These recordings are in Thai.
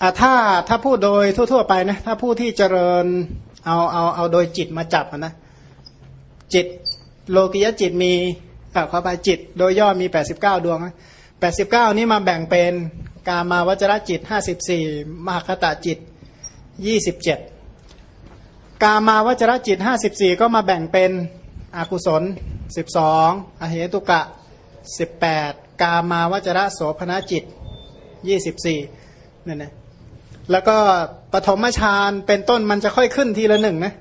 อ่าถ้าถ้าพูดโดยทั่ว ๆ ไปนะถ้าผู้ที่เจริญเอาเอาเอาโดยจิตมาจับนะจิตโลกิยจิตมีอ่าเข้าไปจิต โดยย่อมี 89 ดวงนะ89 นี้มาแบ่งเป็นกามาวจรจิต 54 มหคตาจิต 27 กามาวจรจิต 54 ก็มาแบ่งเป็นอกุศล 12 อเหตุกะ 18 กามาวจระโสภณจิต 24นั่นนะ แล้วก็ปฐมฌานเป็นต้นมันจะค่อยขึ้นทีละหนึ่งนะ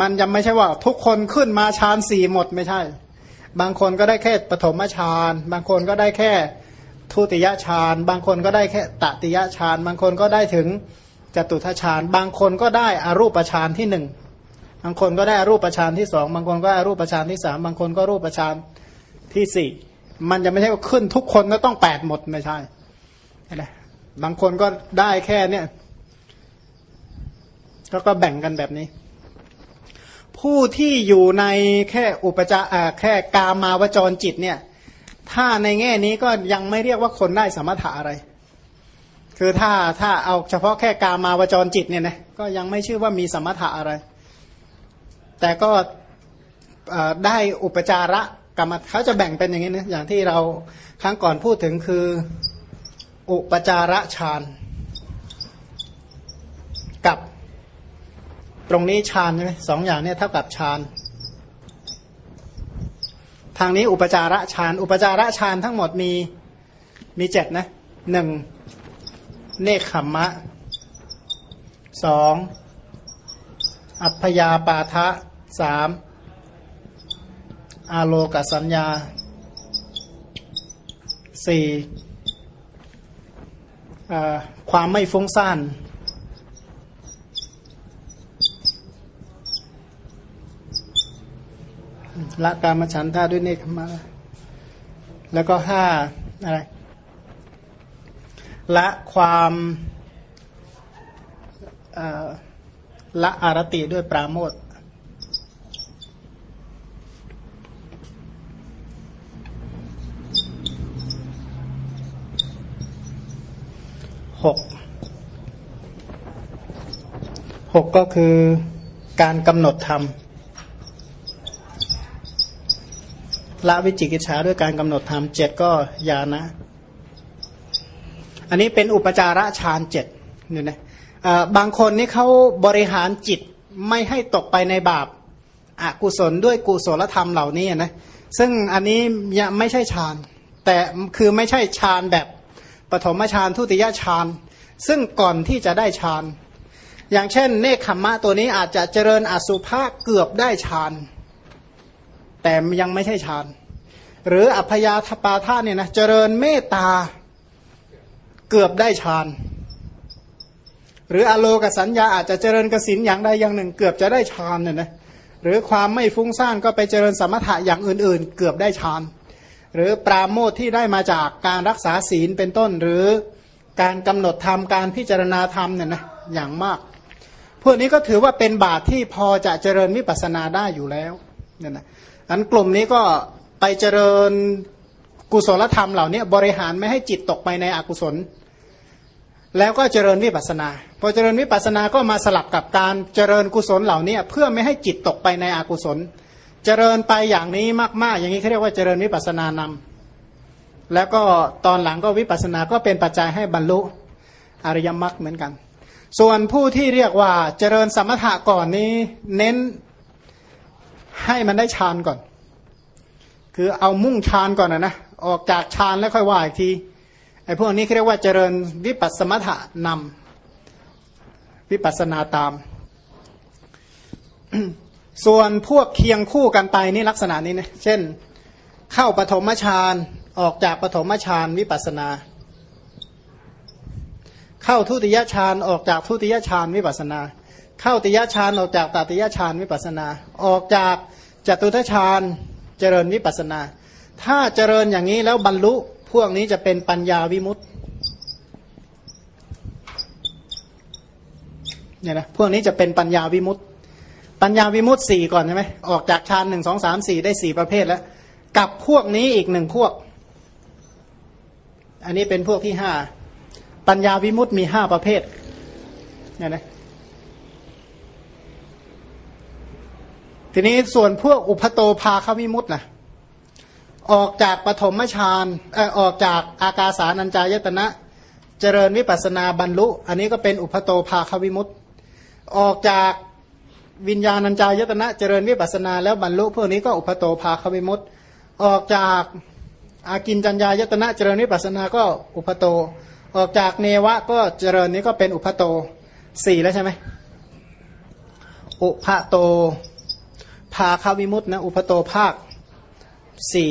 มันยังไม่ใช่ว่า ทุกคนขึ้นมาฌานสี่หมดไม่ใช่ บางคนก็ได้แค่ปฐมฌานบางคนก็ได้แค่ทุติยฌานบางคนก็ได้แค่ตติยฌานบางคนก็ได้ถึงจตุทฌานบางคนก็ได้อารูปฌานที่หนึ่งบางคนก็ได้อารูปฌานที่สองบางคนก็อารูปฌานที่สามบางคนก็รูปฌานที่สี่มันจะไม่ใช่ว่าขึ้นทุกคนก็ต้องแปดหมดไม่ใช่นะ บางคนก็ได้แค่เนี่ยก็ก็แบ่งกันแบบนี้ ผู้ที่อยู่ในแค่อุปจาแค่กามาวจรจิตเนี่ย ถ้าในแง่นี้ก็ยังไม่เรียกว่าคนได้สมถะอะไร คือถ้าถ้าเอาเฉพาะแค่กามาวจรจิตเนี่ยนะก็ยังไม่ชื่อว่ามีสมถะอะไร แต่ก็ได้อุปจาระกรรมเขาจะแบ่งเป็นอย่างนี้นะอย่างที่เราครั้งก่อนพูดถึงคือ อุปจาระฌานกับตรงนี้ฌานใช่ไหมสองอย่างเนี่ยเท่ากับฌานทางนี้อุปจาระฌาน อุปจาระฌานทั้งหมดมีมีเจ็ดนะหนึ่งเนคขมมะสองอัพยาปาทะสามอาโลกสัญญาสี่ ความไม่ฟุ้งซ่านละกามฉันท่าด้วยเนคขมา แล้วก็ห้าอะไร ละความละอารติด้วยปราโมทหก หกก็คือการกำหนดธรรมละวิจิกิจฉาด้วยการกำหนดธรรมเจ็ดก็ยานะ อันนี้เป็นอุปจาระฌานเจ็ดนี่ยนะบางคนนี่เขาบริหารจิตไม่ให้ตกไปในบาปอากุศลด้วยกุศลธรรมเหล่านี้นะซึ่งอันนี้ไม่ใช่ฌาน แต่คือไม่ใช่ฌานแบบปฐมฌานทุติยฌาน ซึ่งก่อนที่จะได้ฌาน อย่างเช่น เนคขมมะตัวนี้อาจจะเจริญอสุภะเกือบได้ฌานแต่ยังไม่ใช่ฌานหรืออัพยาธปาธาเนี่ยนะเจริญเมตตาเกือบได้ฌานหรืออโลกสัญญาอาจจะเจริญกสินอย่างใดอย่างหนึ่ง เกือบจะได้ฌานเนี่ยนะหรือความไม่ฟุ้งซ่านก็ไปเจริญสมถะอย่างอื่น ๆ เกือบได้ฌานหรือปราโมทที่ได้มาจากการรักษาศีลเป็นต้นหรือการกำหนดธรรมการพิจารณาธรรมเนี่ยนะอย่างมาก วกนี้ก็ถือว่าเป็นบาตรที่พอจะเจริญวิปัสสนาได้อยู่แล้วเนี่ยนะอันกลุ่มนี้ก็ไปเจริญกุศลธรรมเหล่านี้บริหารไม่ให้จิตตกไปในอกุศล แล้วก็เจริญวิปัสนา พอเจริญวิปัสนาก็มาสลับกับการเจริญกุศลเหล่านี้เพื่อไม่ให้จิตตกไปในอกุศล เจริญไปอย่างนี้มาก ๆ อย่างนี้เขาเรียกว่าเจริญวิปัสนานำแล้วก็ตอนหลังก็วิปัสนาก็เป็นปัจจัยให้บรรลุอริยมรรคเหมือนกัน ส่วนผู้ที่เรียกว่าเจริญสมถะก่อนนี้ เน้นให้มันได้ฌานก่อน คือเอามุ่งฌานก่อนนะนะออกจากฌานแล้วค่อยว่าอีกทีไอ้พวกนี้เรียกว่าเจริญวิปัสสมถะนำวิปัสนาตาม ส่วนพวกเคียงคู่กันไปนี่ลักษณะนี้นะเช่น เข้าปฐมฌานออกจากปฐมฌานวิปัสนา เข้าทุติยฌานออกจากทุติยฌานวิปัสนา เข้าติยฌานออกจากตติยฌานวิปัสนา ออกจากจตุทฌานเจริญวิปัสนา ถ้าเจริญอย่างนี้แล้วบรรลุพวกนี้จะเป็นปัญญาวิมุตต์เนี่ยนะพวกนี้จะเป็นปัญญาวิมุตต์ปัญญาวิมุตต์สี่ก่อนใช่ไหมออกจากฌานหนึ่งสองสามสี่ได้สี่ประเภทแล้ว กับพวกนี้อีกหนึ่งพวก อันนี้เป็นพวกที่ห้า ปัญญาวิมุตติมีห้าประเภทเนี่ยนะทีนี้ส่วนพวกอุปโตภาควิมุตตินะออกจากปฐมฌานออกจากอากาสานัญจายตนะ เจริญวิปัสนาบรรลุ อันนี้ก็เป็นอุปโตภาควิมุตติออกจากวิญญาณัญจายตนะ เจริญวิปัสนาแล้วบรรลุพวกนี้ก็อุปโตภาควิมุตติออกจากอากินจัญญายตนะ เจริญวิปัสนาก็อุปโต ออกจากเนวะก็เจริญนี้ก็เป็นอุปโตสี่แล้วใช่ไหมอุปโต ภาคาวิมุตนะอุปโตภาคสี่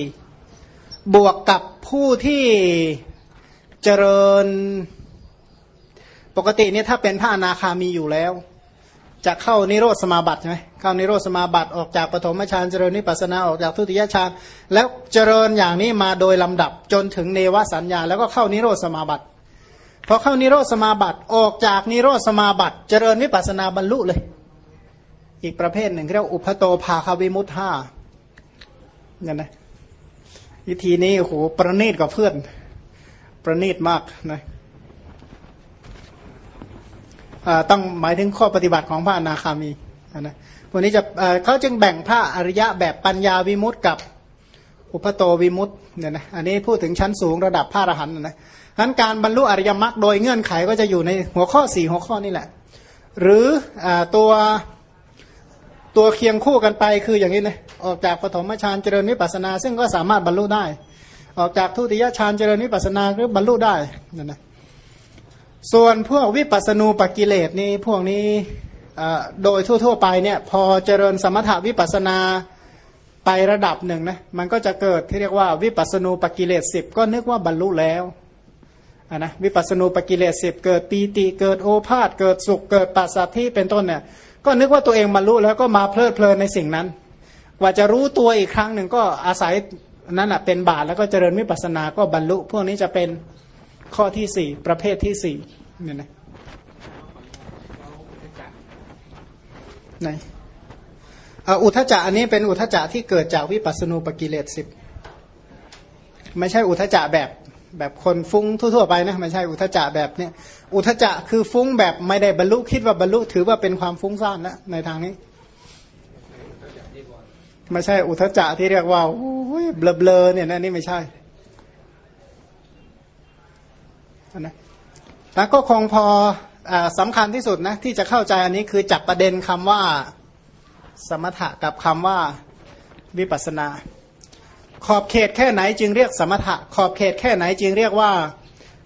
บวกกับผู้ที่เจริญ ปกติเนี่ยถ้าเป็นพระอนาคามีอยู่แล้ว จะเข้านิโรธสมาบัติใช่ไหมเข้านิโรธสมาบัติออกจากปฐมฌานเจริญนิปัสนาออกจากทุติยฌานแล้วเจริญอย่างนี้มาโดยลำดับจนถึงเนวสัญญา แล้วก็เข้านิโรธสมาบัติ พอเข้านิโรธสมาบัติออกจากนิโรธสมาบัติ เจริญวิปัสนาบรรลุเลย อีกประเภทหนึ่งเรียกอุปโตภาคาวิมุตห้าเนี่ยนะวิธีนี้โอ้โหประณีตกว่าเพื่อน ประณีตมากนะต้องหมายถึงข้อปฏิบัติของพระอนาคามีนะพวกนี้จะเขาจึงแบ่งพระอริยะแบบปัญญาวิมุตต์กับอุปโตวิมุตต์เนี่ยนะอันนี้พูดถึงชั้นสูงระดับพระอรหันต์นะ นั้นการบรรลุอริยมรรคโดยเงื่อนไขก็จะอยู่ในหัวข้อสี่หัวข้อนี่แหละ หรืออตัวตัวเคียงคู่กันไปคืออย่างนี้นะออกจากปฐมฌานเจริญวิปัสนา ซึ่งก็สามารถบรรลุได้ ออกจากทุติยฌานเจริญวิปัสนาหรือบรรลุได้นั่นนะส่วนพวกวิปัสณูปกิเลสนี่พวกนี้โดยทั่ว ๆ ไปเนี่ยพอเจริญสมถวิปัสนาไประดับหนึ่งนะมันก็จะเกิดที่เรียกว่าวิปัสณูปกิเลสสิบก็นึกว่าบรรลุแล้ว นะวิปัสณูปกิเลสสิบเกิดปีติเกิดโอภาษเกิดสุขเกิดปัสสัทธิเป็นต้นเนี่ยก็นึกว่าตัวเองบรรลุแล้วก็มาเพลิดเพลินในสิ่งนั้น กว่าจะรู้ตัวอีกครั้งหนึ่งก็อาศัยนั้นอะเป็นบาทแล้วก็เจริญวิปัสสนาก็บรรลุ พวกนี้จะเป็นข้อที่สี่ประเภทที่สี่เนี่ยนะไหนอุทจจะอันนี้เป็นอุทจจะที่เกิดจากวิปัสสนูปกิเลสสิบไม่ใช่อุทจจะแบบ แบบคนฟุ้งทั่วๆไปนะไม่ใช่อุทจจะแบบเนี้ยอุทจจะคือฟุ้งแบบไม่ได้บรรลุคิดว่าบรรลุถือว่าเป็นความฟุ้งซ่านแล้วในทางนี้ไม่ใช่อุทจจะที่เรียกว่าเบลอๆเนี่ยนะนี่ไม่ใช่นะแล้วก็คงพออสำคัญที่สุดนะที่จะเข้าใจอันนี้คือจับประเด็นคำว่าสมถะกับคำว่าวิปัสสนา ขอบเขตแค่ไหนจึงเรียกสมถะ ขอบเขตแค่ไหนจึงเรียกว่า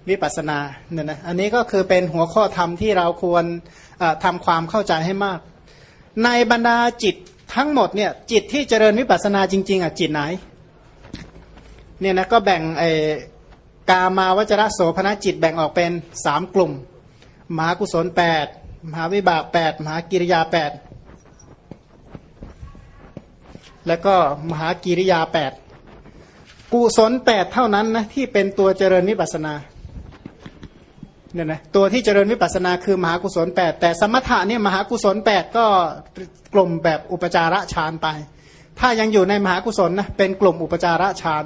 วิปัสนาเนี่ยนะอันนี้ก็คือเป็นหัวข้อธรรมที่เราควรทำความเข้าใจให้มาก ในบรรดาจิตทั้งหมดเนี่ยจิตที่เจริญวิปัสนาจริง ๆอะจิตไหนเนี่ยนะก็แบ่งไอกามาวจรโสภณจิตแบ่งออกเป็นสามกลุ่มมหากุศลแปดมหาวิบากแปดมหากิริยาแปดแล้วก็มหากิริยาแปด กุศลแปดเท่านั้นนะที่เป็นตัวเจริญวิปัสนาเนี่ยนะตัวที่เจริญวิปัสนาคือมหากุศลแปดแต่สมถะเนี่ยมหากุศลแปดก็กลุ่มแบบอุปจาระฌานไป ถ้ายังอยู่ในมหากุศลนะเป็นกลุ่มอุปจาระฌาน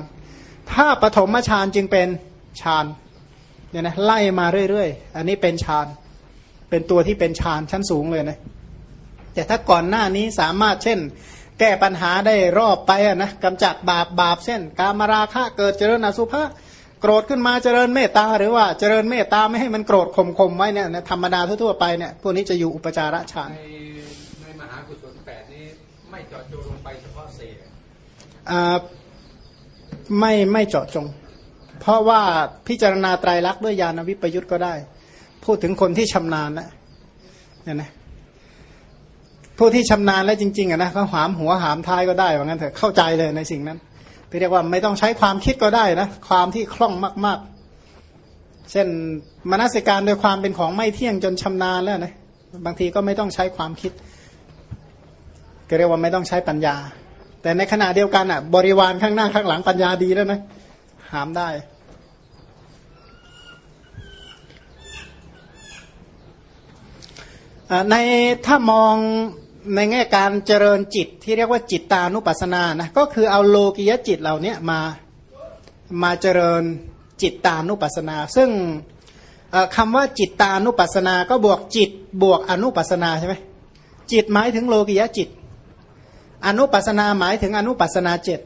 ถ้าปฐมฌานจึงเป็นฌานเนี่ยนะไล่มาเรื่อยๆ อันนี้เป็นฌานเป็นตัวที่เป็นฌานชั้นสูงเลยนะแต่ถ้าก่อนหน้านี้สามารถเช่น ก้ปัญหาได้รอบไปนะกำจัดบาปบาปเช่นกามราคะเกิดเจริญอสุภะโกรธขึ้นมาเจริญเมตตาหรือว่าเจริญเมตตาไม่ให้มันโกรธข่มข่มไว้เนี่ยธรรมดาทั่วๆไปเนี่ยพวกนี้จะอยู่อุปจาระฌานในมหากุศลแปดนี้ไม่เจาะจงลงไปเฉพาะเศษอ่าไม่ไม่เจาะจง เพราะว่าพิจารณาไตรลักษณ์ด้วยญาณวิปยุทธ์ก็ได้ พูดถึงคนที่ชำนาญนะเนี่ยนะ ผู้ที่ชำนาญแล้วจริงๆอะนะเขาหามหัวหามท้ายก็ได้ว่างั้นเถอะเข้าใจเลยในสิ่งนั้นที่เรียกว่าไม่ต้องใช้ความคิดก็ได้นะความที่คล่องมาก ๆ เช่นมนสิการโดยความเป็นของไม่เที่ยงจนชำนาญแล้วนะบางทีก็ไม่ต้องใช้ความคิดก็เรียกว่าไม่ต้องใช้ปัญญา แต่ในขณะเดียวกันอะ บริวารข้างหน้าข้างหลังปัญญาดีแล้วนะหามได้ในถ้ามอง ในแง่การเจริญจิตที่เรียกว่าจิตตานุปัสสนานะก็คือเอาโลกิยจิตเหล่านี้มามาเจริญจิตตานุปัสสนา ซึ่งคำว่าจิตตานุปัสสนา ก็บวกจิตบวกอนุปัสสนาใช่ไหมจิตหมายถึงโลกิยจิต อนุปัสสนาหมายถึงอนุปัสสนาเจ็ด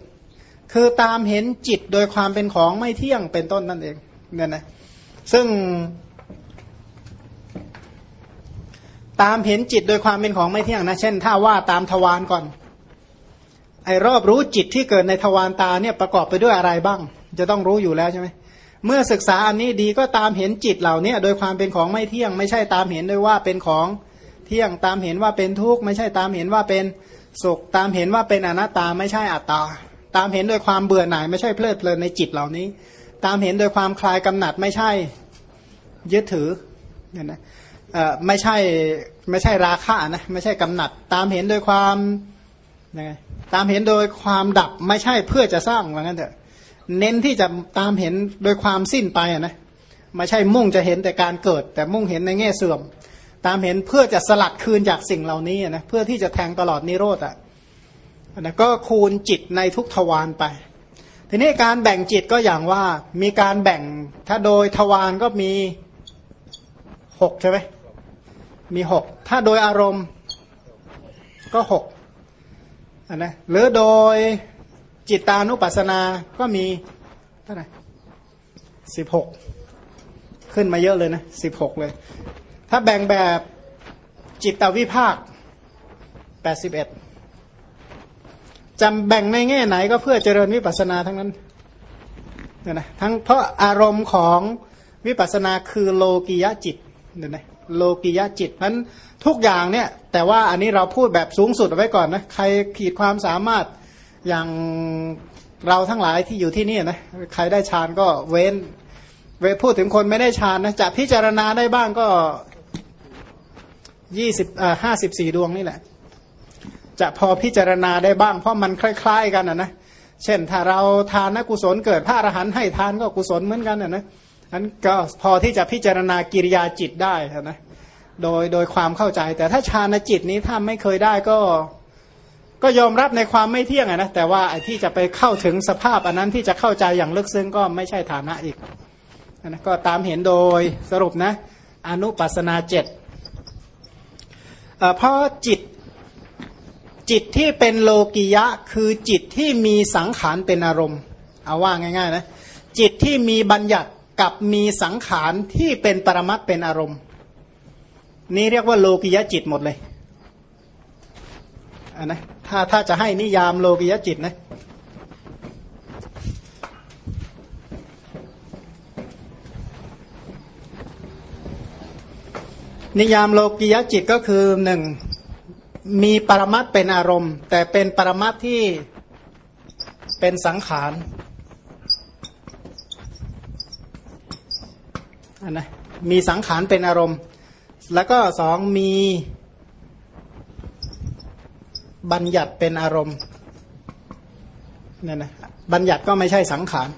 คือตามเห็นจิตโดยความเป็นของไม่เที่ยงเป็นต้นนั่นเองเนี่ยนะซึ่ง ตามเห็นจิตโดยความเป็นของไม่เที่ยงนะ เช่น ถ้าว่าตามทวารก่อน ไอ้รอบรู้จิตที่เกิดในทวารตาเนี่ยประกอบไปด้วยอะไรบ้าง จะต้องรู้อยู่แล้วใช่ไหมเมื่อศึกษาอันนี้ดีก็ตามเห็นจิตเหล่านี้โดยความเป็นของไม่เที่ยง ไม่ใช่ตามเห็นด้วยว่าเป็นของเที่ยงตามเห็นว่าเป็นทุกข์ไม่ใช่ตามเห็นว่าเป็นสุขตามเห็นว่าเป็นอนัตตาไม่ใช่อัตตา ตามเห็นโดยความเบื่อหน่าย ไม่ใช่เพลิดเพลินในจิตเหล่านี้ ตามเห็นโดยความคลายกำหนัดไม่ใช่ยึดถือเนี่ยนะ ไม่ใช่ไม่ใช่ราคะนะไม่ใช่กำหนัด ตามเห็นโดยความนะตามเห็นโดยความดับไม่ใช่เพื่อจะสร้างว่างั้นเถอะเน้นที่จะตามเห็นโดยความสิ้นไปอะนะไม่ใช่มุ่งจะเห็นแต่การเกิด แต่มุ่งเห็นในแง่เสื่อม ตามเห็นเพื่อจะสลัดคืนจากสิ่งเหล่านี้นะเพื่อที่จะแทงตลอดนิโรธอะนะก็คูณจิตในทุกทวารไป ทีนี้การแบ่งจิตก็อย่างว่ามีการแบ่งถ้าโดยทวารก็มีหกใช่ไหม มีหกถ้าโดยอารมณ์ก็หกนนะหรือโดยจิตตานุปัสสนาก็มีเท่าไหร่สิบหกขึ้นมาเยอะเลยนะสิบหกเลย ถ้าแบ่งแบบจิตตวิภาคแปดสิบเอ็ดจำแบ่งในแง่ไหนก็เพื่อเจริญวิปัสสนาทั้งนั้นเนี่ยนะทั้งเพราะอารมณ์ของวิปัสสนาคือโลกิยะจิตเนี่ยนะ โลกิยะจิตนั้นทุกอย่างเนี่ยแต่ว่าอันนี้เราพูดแบบสูงสุดไว้ก่อนนะใครขีดความสามารถอย่างเราทั้งหลายที่อยู่ที่นี่นะใครได้ฌานก็เว้นเวพูดถึงคนไม่ได้ฌานนะจะพิจารณาได้บ้างก็ยี่สิบอ่าห้าสิบสี่ดวงนี่แหละ จะพอพิจารณาได้บ้าง เพราะมันคล้าย ๆ กันนะนะเช่นถ้าเราทานนกุศลเกิดพระอรหันต์ให้ทานก็กุศลเหมือนกันนะนะ นั้นก็พอที่จะพิจารณากิริยาจิตได้นะโดยโดยความเข้าใจ แต่ถ้าฌานจิตนี้ถ้าไม่เคยได้ก็ ก็ยอมรับในความไม่เที่ยงนะแต่ว่าไอ้ที่จะไปเข้าถึงสภาพอันนั้นที่จะเข้าใจอย่างลึกซึ้งก็ไม่ใช่ฐานะอีกนะก็ตามเห็นโดยสรุปนะ อนุปัสนาเจ็ดเพราะจิตจิตที่เป็นโลกิยะคือจิตที่มีสังขารเป็นอารมณ์ เอาว่าง่ายๆนะจิตที่มีบัญญัติ กับมีสังขารที่เป็นปรมัตเป็นอารมณ์ นี่เรียกว่าโลกิยจิตหมดเลยอันนะถ้าถ้าจะให้นิยามโลกิยจิตนะนิยามโลกิยจิตก็คือหนึ่งมีปรมัตเป็นอารมณ์ แต่เป็นปรมัตที่เป็นสังขาร นนะมีสังขารเป็นอารมณ์ แล้วก็สองมีบัญญัติเป็นอารมณ์เนี่ยนะบัญญัติก็ไม่ใช่สังขาร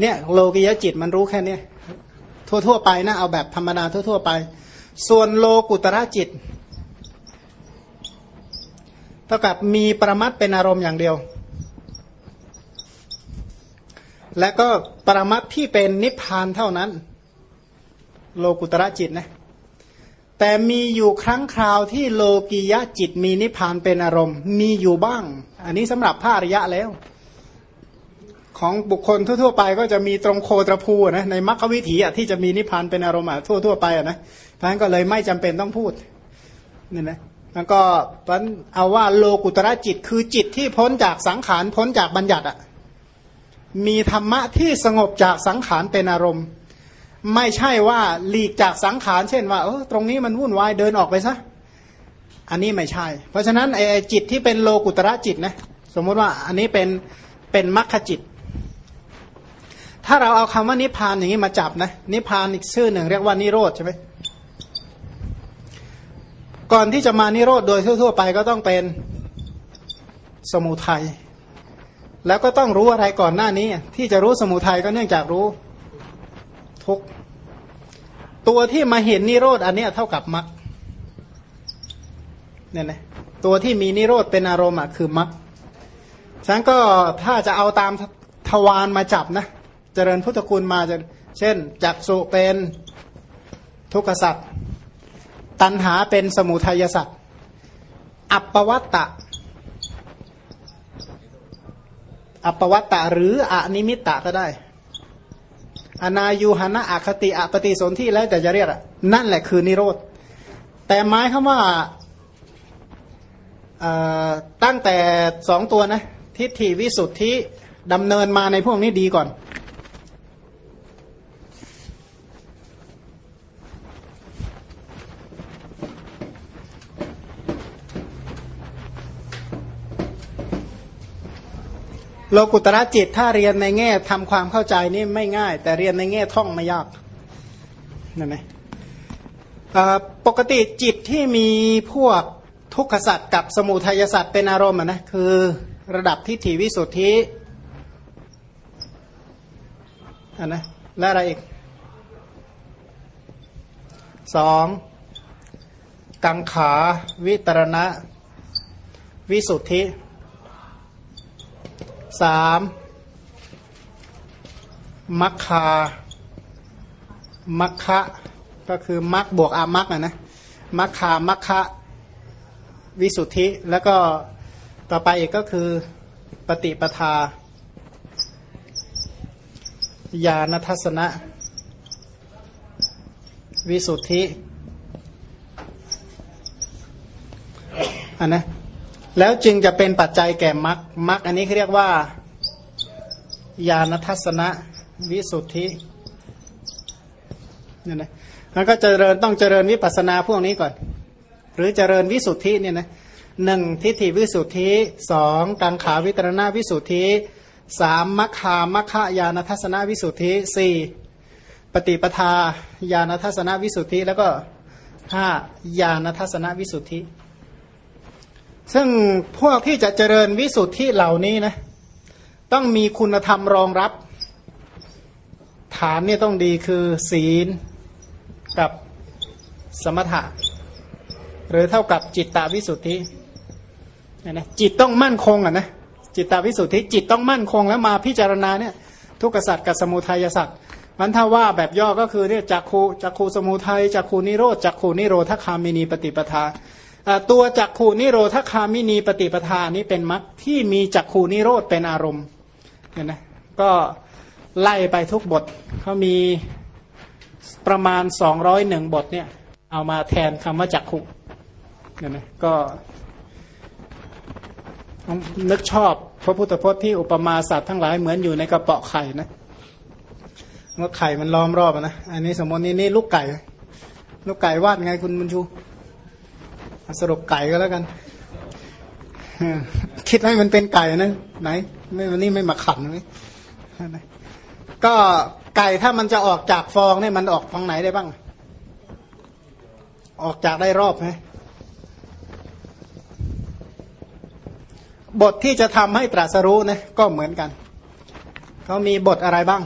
เนี่ยโลกิยจิตมันรู้แค่นี้ทั่วๆไปนะเอาแบบธรรมดาทั่ว ๆ ไป ส่วนโลกุตระจิตเท่ากับมีประมัดเป็นอารมณ์อย่างเดียว และก็ประมัดที่เป็นนิพพานเท่านั้น โลกุตระจิตนะแต่มีอยู่ครั้งคราวที่โลกียะจิตมีนิพพานเป็นอารมณ์ มีอยู่บ้าง อันนี้สำหรับพระอริยะแล้ว ของบุคคลทั่วๆไปก็จะมีตรงโคตรภูนะในมรรควิถีที่จะมีนิพพานเป็นอารมณ์ทั่วๆไปนะเพราะนั้นก็เลยไม่จำเป็นต้องพูดนี่นะแล้วก็นเอาว่าโลกุตระจิตคือจิตที่พ้นจากสังขารพ้นจากบัญญัติอะมีธรรมะที่สงบจากสังขารเป็นอารมณ์ ไม่ใช่ว่าหลีกจากสังขารเช่นว่าเออตรงนี้มันวุ่นวายเดินออกไปซะอันนี้ไม่ใช่ เพราะฉะนั้นไอ้จิตที่เป็นโลกุตระจิตนะสมมุติว่าอันนี้เป็นเป็นมรรคจิต ถ้าเราเอาคำว่านิพพานอย่างนี้มาจับนะนิพพานอีกชื่อหนึ่งเรียกว่านิโรธใช่ไหมก่อนที่จะมานิโรธโดยทั่ว ๆ ไปก็ต้องเป็นสมุทัยแล้วก็ต้องรู้อะไรก่อนหน้านี้ ที่จะรู้สมุทัยก็เนื่องจากรู้ ทุกตัวที่มาเห็นนิโรธอันนี้เท่ากับมรรคเนี่ยนะตัวที่มีนิโรธเป็นอารมณ์อะคือมรรคฉันก็ถ้าจะเอาตามทวารมาจับนะ เจริญพุทธคุณมาจะเช่น จักสุเป็นทุกขสัตว์ตัณหาเป็นสมุทัยสัตว์อัปปวัตตะ อัปปวัตตะหรืออนิมิตตะก็ได้ อนายูหนะอคติอปฏิสนธิแล้วแต่จะเรียกนั่นแหละคือนิโรธ แต่หมายคำว่าตั้งแต่สองตัวนะทิฏฐิวิสุทธิดำเนินมาในพวกนี้ดีก่อน โลกุตระจิตถ้าเรียนในแง่ทำความเข้าใจนี่ไม่ง่าย แต่เรียนในแง่ท่องไม่ยากนั่นไหมปกติจิตที่มีพวกทุกขสัตว์กับสมุทัยสัตว์เป็นอารมณ์นะคือระดับทิฏฐิวิสุทธิอันนะและอะไรอีกสองกังขาวิตรณะ วิสุทธิ สามมัคคา มัคคะก็คือมัคบวกอามัคนะนะมัคคา มัคคะวิสุทธิ แล้วก็ต่อไปอีกก็คือปฏิปทา ญาณทัศนะ วิสุทธิอันนะ แล้วจึงจะเป็นปัจจัยแก่มรรคมรรคอันนี้เขาเรียกว่า ญาณทัศนะวิสุทธิเนี่ยนะแล้วก็เจริญต้องเจริญวิปัสนาพวกนี้ก่อน หรือเจริญวิสุทธิเนี่ยนะหนึ่งทิฏฐิวิสุทธิสองกังขาวิตรณวิสุทธิสามมัคคามัคคายานทัศนวิสุทธิสี่ปฏิปทาญาณทัศนวิสุทธิ แล้วก็ห้าญาณทัศนวิสุทธิ ซึ่งพวกที่จะเจริญวิสุทธิเหล่านี้นะต้องมีคุณธรรมรองรับ ฐานเนี่ยต้องดีคือศีลกับสมถะ หรือเท่ากับจิตตาวิสุทธินะจิตต้องมั่นคงอะนะจิตตาวิสุทธิจิตต้องมั่นคงแล้วมาพิจารณาเนี่ยทุกขสัตว์กับสมุทัยสัตว์มันถ้าว่าแบบย่อก็คือเนี่ยจักขูจักขูสมุทัยจักขูนิโรธจักขูนิโรธคามินีปฏิปทา ตัวจักขูนิโรธคามินีปฏิปทานี้เป็นมรรคที่มีจักขูนิโรธเป็นอารมณ์เนี่ยนะก็ไล่ไปทุกบทเขามีประมาณสองร้อยหนึ่งบทเนี่ยเอามาแทนคำว่าจักขุเนี่ยนะก็นึกชอบพระพุทธพจน์ที่อุปมาสัตว์ทั้งหลายเหมือนอยู่ในกระเปาไข่นะว่าไข่มันล้อมรอบนะ อันนี้สมมตินี่นี่ลูกไก่ ลูกไก่วาดไงคุณบุญชู สรุปไก่ก็แล้วกันคิดให้มันเป็นไก่นะไหนไม่วันนี้ไม่มาขันเลยก็ไก่ถ้ามันจะออกจากฟองเนี่ยมันออกทางไหนได้บ้าง ออกจากได้รอบไหมบทที่จะทำให้ตรัสรู้นะก็เหมือนกันเขามีบทอะไรบ้าง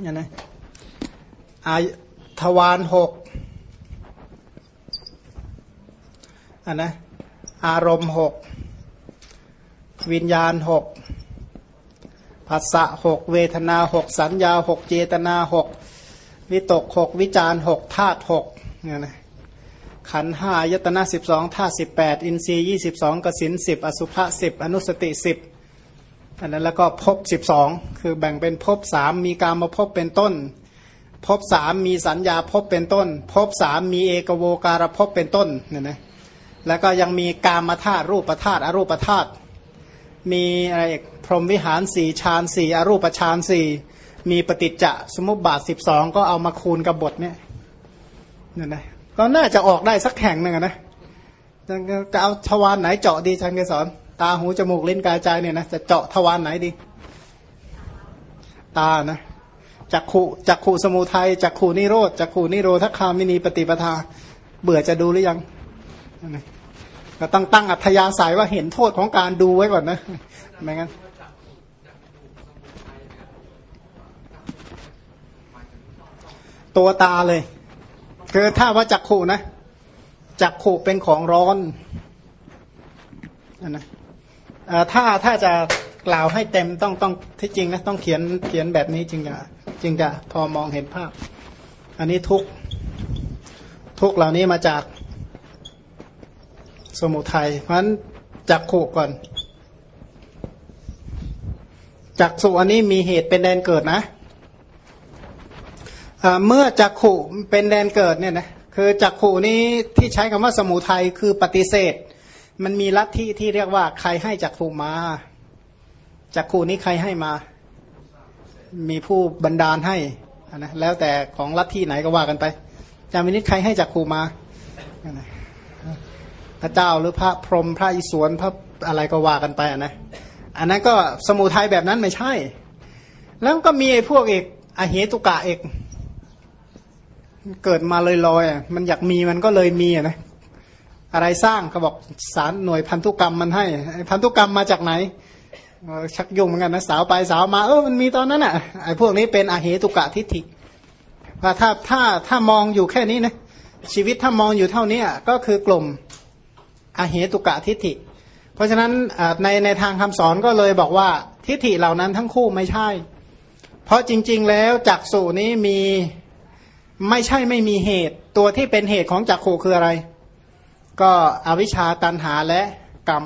เนี่ยนะอาทวารหก อันนะอารมณ์หกวิญญาณหกภาษะหกเวทนาหกสัญญาหกเจตนาหกวิตกหกวิจารหกธาตุหกเนี่ยนะขันห้ายตนาสิบสองธาตุสิบแปดอินทรีย์ยี่สิบสองกสินสิบอสุภะสิบอนุสติสิบอันนั้นแล้วก็ภพสิบสองคือแบ่งเป็นภพสามมีการมาภพเป็นต้นภพสามมีสัญญาภพเป็นต้นภพสามมีเอกโวการภพเป็นต้นเนี่ยนะ แล้วก็ยังมีกามธาตุรูปธาตุอรูปธาตุมีอะไรพรหมวิหารสี่ฌานสี่อรูปฌานสี่มีปฏิจจสมุปบาทสิบสองก็เอามาคูณกับบทเนี่ยนี่นะก็น่าจะออกได้สักแห่งหนึ่งนะจะเอาทวารไหนเจาะดีชันเกสอนตาหูจมูกลิ้นกายใจเนี่ยนะจะเจาะทวารไหนดี ตานะจักขุจักขุสมุทัยจักขุนิโรธจักขุนิโรธคามินีปฏิปทา เบื่อจะดูหรือยัง ก็ต้องตั้งอัธยาศัยว่าเห็นโทษของการดูไว้ก่อนนะไม่งั้นตัวตาเลย คือถ้าว่าจักขู่นะจักขู่เป็นของร้อนนะถ้าถ้าจะกล่าวให้เต็มต้องต้องที่จริงนะต้องเขียนเขียนแบบนี้จริงอย่าจึงจะพอมองเห็นภาพ อันนี้ทุกทุกเหล่านี้มาจาก สมุทัยเพราะฉะนั้นจักขู่ก่อนจักสุอันนี้มีเหตุเป็นแดนเกิดนะเมื่อจักขู่เป็นแดนเกิดเนี่ยนะคือจักขู่นี้ที่ใช้คำว่าสมุทัยคือปฏิเสธ มันมีลัทธิที่เรียกว่าใครให้จักขู่มาจักขู่นี้ใครให้มา มีผู้บันดาลให้นะแล้วแต่ของลัทธิไหนก็ว่ากันไปจามินิใครให้จักขู่มา พระเจ้าหรือพระพรหมพระอิศวรพระอะไรก็ว่ากันไปนะอันนั้นก็สมุทัยแบบนั้นไม่ใช่ แล้วก็มีไอ้พวกเอกอเหตุกะเอกเกิดมาลอยๆมันอยากมีมันก็เลยมีนะอะไรสร้างเขาบอกสารหน่วยพันธุกรรมมันให้พันธุกรรมมาจากไหนชักยุ่งเหมือนกันนะสาวไปสาวมาเออมันมีตอนนั้นอะไอ้พวกนี้เป็นอเหตุกะทิฏฐิว่าถ้าถ้าถ้ามองอยู่แค่นี้นะชีวิตถ้ามองอยู่เท่านี้ก็คือกลุ่ม อเหตุกะทิฏฐิ เพราะฉะนั้นในในทางคำสอนก็เลยบอกว่าทิฏฐิเหล่านั้นทั้งคู่ไม่ใช่ เพราะจริง ๆ แล้วจักสูนี้มีไม่ใช่ไม่มีเหตุ ตัวที่เป็นเหตุของจักขู่คืออะไร ก็อวิชชาตันหาและกรรม